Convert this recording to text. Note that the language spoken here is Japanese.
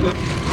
何?